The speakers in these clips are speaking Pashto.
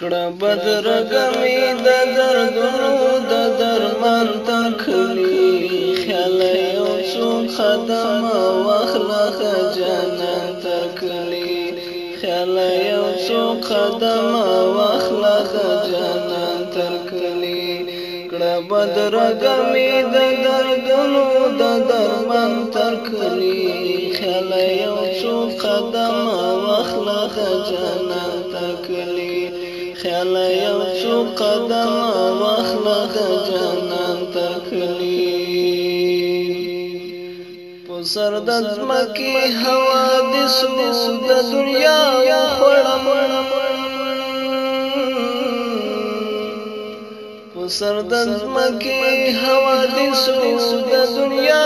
کړه بدرګمې د دردونو د درمان تخلي خیال یو څو خدم واخلا جنن تکلی خیال یو څو خدم واخلا جنن تکلی کړه بدرګمې د دردونو د درمان تکلی خیال یو څو خدم واخلا جنن کله یو شو قدم واخله د جنان تکلی په سر د مکی هوا د سو د دنیا خړم په سر د مکی هوا د سو د دنیا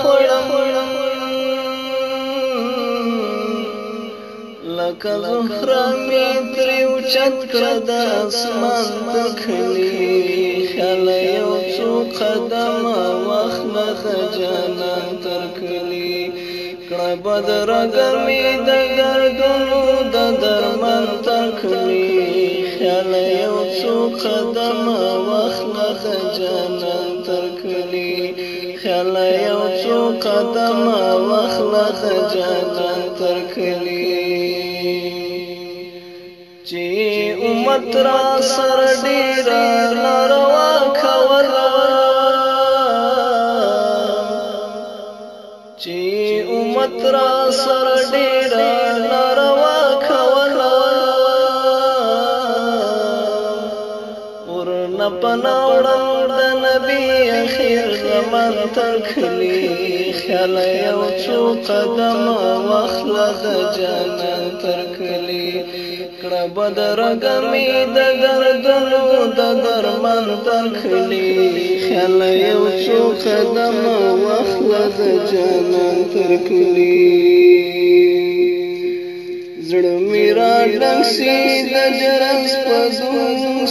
خړم لکه زهره مې ترې اوچت کړه د اسمان تکلي خله یو څو قدمه واخله خجانه تر کلي کړه بدرګه مې د ګردونو د درمن تکلي خله یو څو قدمه واخله خجانه تر کلي خله یو څو قدمه واخله خجانه تر کلي امت را سر ډیر ناروا خبر چې امت را سر ډیر ناروا خبر ور نه پناوړم د نبی اخر زمان تخلی خیال یو څو قدم واخله د جنت ترکلی کړه بدرنګ می د دردونو د درمان ترخلی خیال یو څو قدم واخله د جانان ترکلی زړه میرا لنګسي د جرم پزو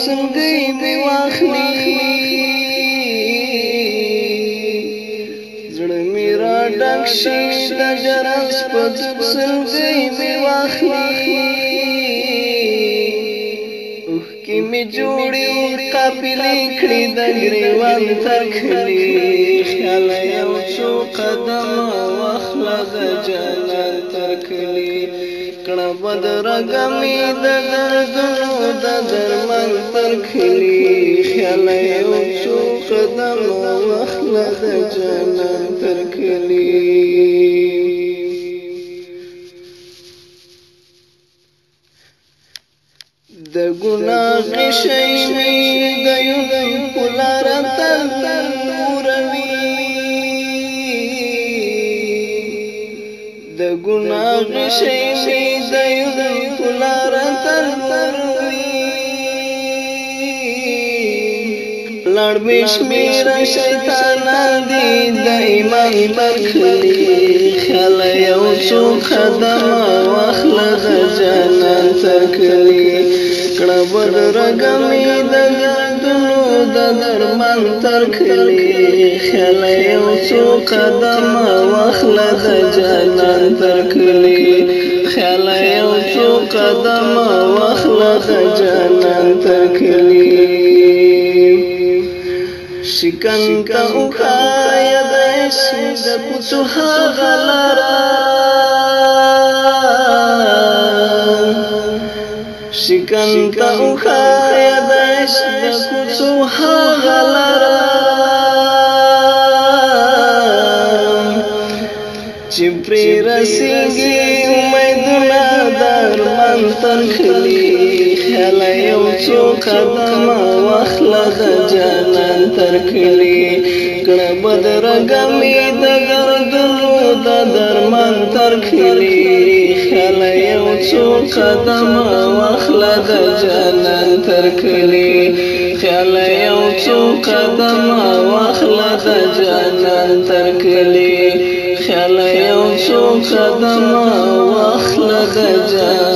څنګه دی واخلی ډک شي د جرس په څنګه می واخلي می جوړي قافلې کړې د ګریوان تکلي خیال یو څو قدم واخلا د جنت ترکلي کړه بدر غمي د دردونو د درمن پرخلي خیال یو څو قدم واخلا د جنت ترکلي گناه غشی می دیون پلارتا موروی د گناه غشی می دیون پلارتا موروی لړ بشمیر شیطان دی د ایمان برخلی خل یو څو قدم واخل د جنت تکلی کړه ور رګمې د دلو د درمان تر کلی خل یو څو قدم واخل د جانان تر کلی خل یو څو قدم واخل د جانان تر کلی شکن کا وخایا د شد کوڅه غلرا شکن تا اخایا دش د کوڅو هغلرا چې پر رسېږي امیدونه درمن تنخلي خلا یو څو قدم واخله د جنان ترکلي کړه بدرګمې د ګردو د درمن ترکلي نه یو څو قدم واخله د جنن تر کلی خیال یو څو قدم واخله د جنن تر کلی خیال یو څو قدم واخله د جنن